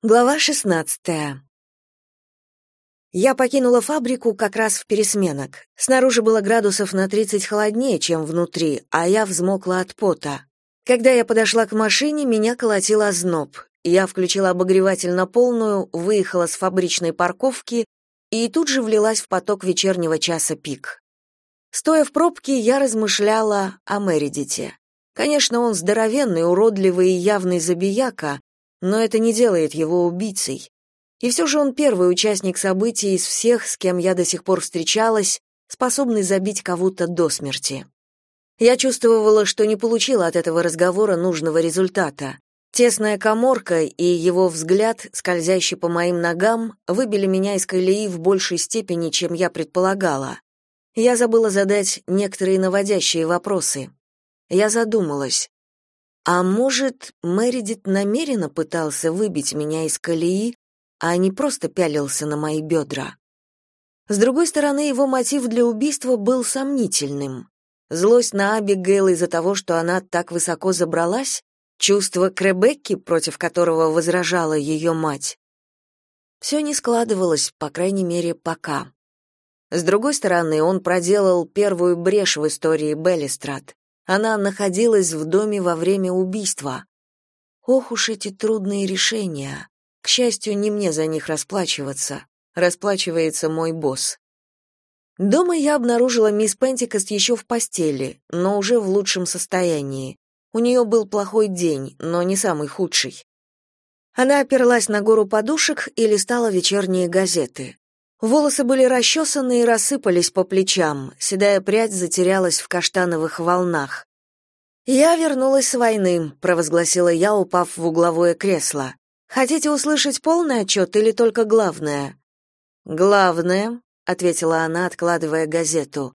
Глава 16. Я покинула фабрику как раз в пересменок. Снаружи было градусов на 30 холоднее, чем внутри, а я взмокла от пота. Когда я подошла к машине, меня колотил озноб. Я включила обогреватель на полную, выехала с фабричной парковки и тут же влилась в поток вечернего часа пик. Стоя в пробке, я размышляла о Мередите. Конечно, он здоровенный, уродливый и явный забияка, но это не делает его убийцей. И все же он первый участник событий из всех, с кем я до сих пор встречалась, способный забить кого-то до смерти. Я чувствовала, что не получила от этого разговора нужного результата. Тесная коморка и его взгляд, скользящий по моим ногам, выбили меня из колеи в большей степени, чем я предполагала. Я забыла задать некоторые наводящие вопросы. Я задумалась. А может, Мэридит намеренно пытался выбить меня из колеи, а не просто пялился на мои бедра? С другой стороны, его мотив для убийства был сомнительным. Злость на Абигейл из-за того, что она так высоко забралась? Чувство к Ребекке, против которого возражала ее мать? Все не складывалось, по крайней мере, пока. С другой стороны, он проделал первую брешь в истории Беллистрат. Она находилась в доме во время убийства. Ох уж эти трудные решения. К счастью, не мне за них расплачиваться. Расплачивается мой босс. Дома я обнаружила мисс Пентикост еще в постели, но уже в лучшем состоянии. У нее был плохой день, но не самый худший. Она оперлась на гору подушек и листала вечерние газеты. Волосы были расчесаны и рассыпались по плечам, седая прядь затерялась в каштановых волнах. «Я вернулась с войны», — провозгласила я, упав в угловое кресло. «Хотите услышать полный отчет или только главное?» «Главное», — ответила она, откладывая газету.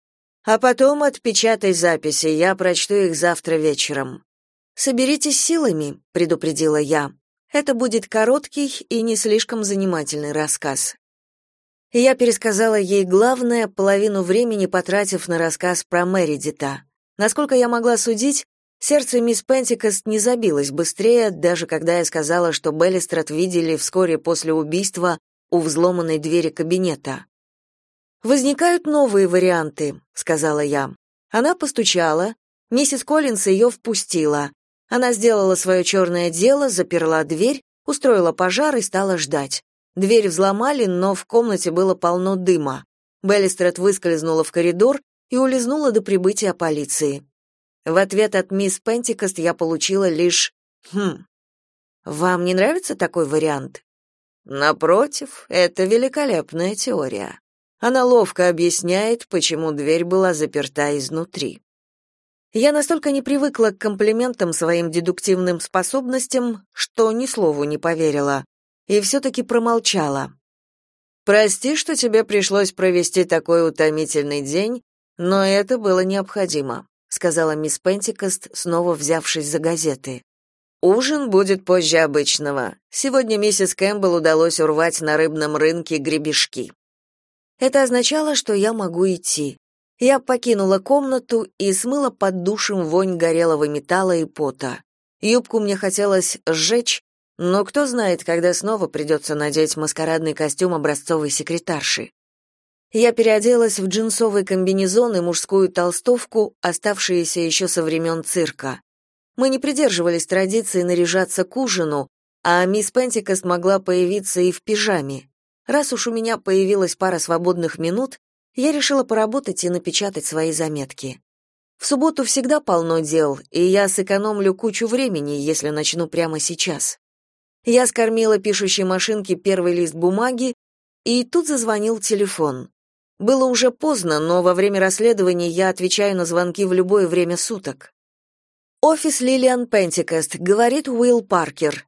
«А потом отпечатай записи, я прочту их завтра вечером». «Соберитесь силами», — предупредила я. «Это будет короткий и не слишком занимательный рассказ. Я пересказала ей главное, половину времени потратив на рассказ про Мэридита. Насколько я могла судить, сердце мисс Пентикост не забилось быстрее, даже когда я сказала, что Беллистрат видели вскоре после убийства у взломанной двери кабинета. «Возникают новые варианты», — сказала я. Она постучала, миссис Коллинс ее впустила. Она сделала свое черное дело, заперла дверь, устроила пожар и стала ждать. Дверь взломали, но в комнате было полно дыма. Беллистрет выскользнула в коридор и улизнула до прибытия полиции. В ответ от мисс Пентикост я получила лишь «Хм, вам не нравится такой вариант?» Напротив, это великолепная теория. Она ловко объясняет, почему дверь была заперта изнутри. Я настолько не привыкла к комплиментам своим дедуктивным способностям, что ни слову не поверила и все-таки промолчала. «Прости, что тебе пришлось провести такой утомительный день, но это было необходимо», сказала мисс Пентикост, снова взявшись за газеты. «Ужин будет позже обычного. Сегодня миссис Кэмпбелл удалось урвать на рыбном рынке гребешки». Это означало, что я могу идти. Я покинула комнату и смыла под душем вонь горелого металла и пота. Юбку мне хотелось сжечь, но кто знает, когда снова придется надеть маскарадный костюм образцовой секретарши. Я переоделась в джинсовый комбинезон и мужскую толстовку, оставшиеся еще со времен цирка. Мы не придерживались традиции наряжаться к ужину, а мисс Пентикост могла появиться и в пижаме. Раз уж у меня появилась пара свободных минут, я решила поработать и напечатать свои заметки. В субботу всегда полно дел, и я сэкономлю кучу времени, если начну прямо сейчас. Я скормила пишущей машинке первый лист бумаги, и тут зазвонил телефон. Было уже поздно, но во время расследования я отвечаю на звонки в любое время суток. Офис Лилиан Пентикост, говорит Уилл Паркер.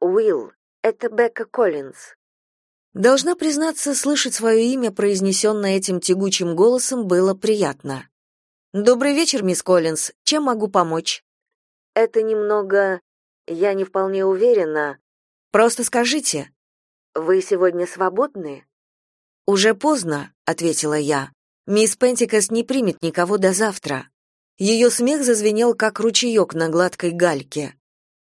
Уилл, это Бекка Коллинз. Должна признаться, слышать свое имя, произнесенное этим тягучим голосом, было приятно. Добрый вечер, мисс Коллинз. Чем могу помочь? Это немного я не вполне уверена. Просто скажите. Вы сегодня свободны? Уже поздно, ответила я. Мисс Пентикас не примет никого до завтра. Ее смех зазвенел как ручеек на гладкой гальке.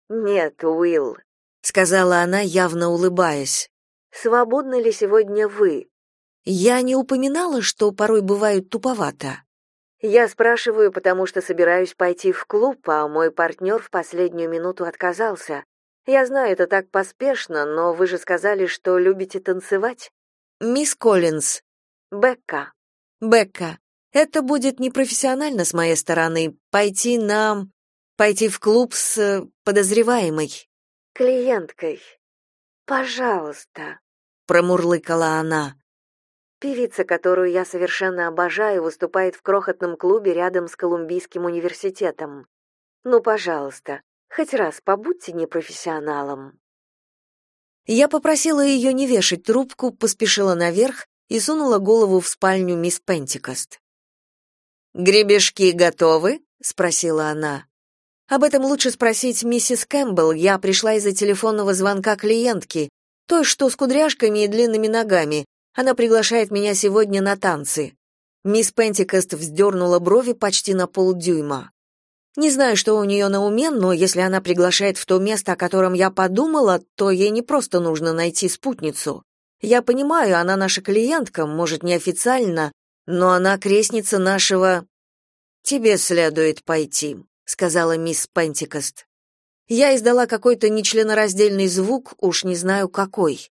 Нет, Уилл. сказала она, явно улыбаясь. Свободны ли сегодня вы? Я не упоминала, что порой бывает туповато. Я спрашиваю, потому что собираюсь пойти в клуб, а мой партнер в последнюю минуту отказался. Я знаю, это так поспешно, но вы же сказали, что любите танцевать. Мисс Коллинз. Бекка. Бекка. Это будет непрофессионально с моей стороны пойти на пойти в клуб с подозреваемой клиенткой. Пожалуйста, промурлыкала она. Певица, которую я совершенно обожаю, выступает в крохотном клубе рядом с Колумбийским университетом. Ну, пожалуйста, хоть раз побудьте непрофессионалом. Я попросила ее не вешать трубку, поспешила наверх и сунула голову в спальню мисс Пентикост. «Гребешки готовы?» — спросила она. «Об этом лучше спросить миссис Кэмпбелл. Я пришла из-за телефонного звонка клиентки, той, что с кудряшками и длинными ногами. Она приглашает меня сегодня на танцы». Мисс Пентикост вздернула брови почти на полдюйма. Не знаю, что у нее на уме, но если она приглашает в то место, о котором я подумала, то ей не просто нужно найти спутницу. Я понимаю, она наша клиентка, может, неофициально, но она крестница нашего... Тебе следует пойти, сказала мисс Пентикост. Я издала какой-то нечленораздельный звук, уж не знаю какой.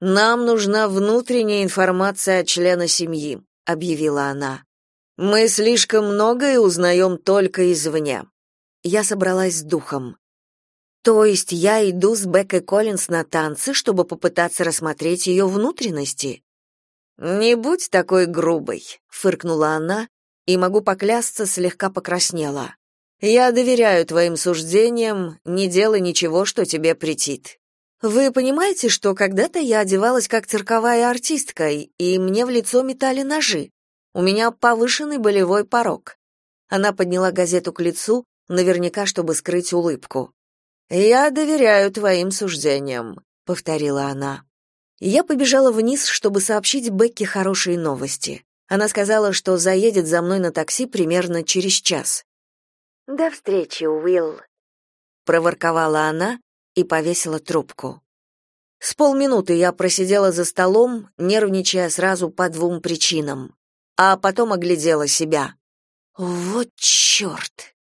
Нам нужна внутренняя информация от члена семьи, объявила она. Мы слишком многое узнаем только извне. Я собралась с духом. То есть я иду с Беккой Коллинс на танцы, чтобы попытаться рассмотреть ее внутренности? «Не будь такой грубой», — фыркнула она, и, могу поклясться, слегка покраснела. «Я доверяю твоим суждениям, не делай ничего, что тебе претит». «Вы понимаете, что когда-то я одевалась как цирковая артистка, и мне в лицо метали ножи? У меня повышенный болевой порог». Она подняла газету к лицу, наверняка, чтобы скрыть улыбку. «Я доверяю твоим суждениям», — повторила она. Я побежала вниз, чтобы сообщить Бекке хорошие новости. Она сказала, что заедет за мной на такси примерно через час. «До встречи, Уилл», — проворковала она и повесила трубку. С полминуты я просидела за столом, нервничая сразу по двум причинам, а потом оглядела себя. Вот черт!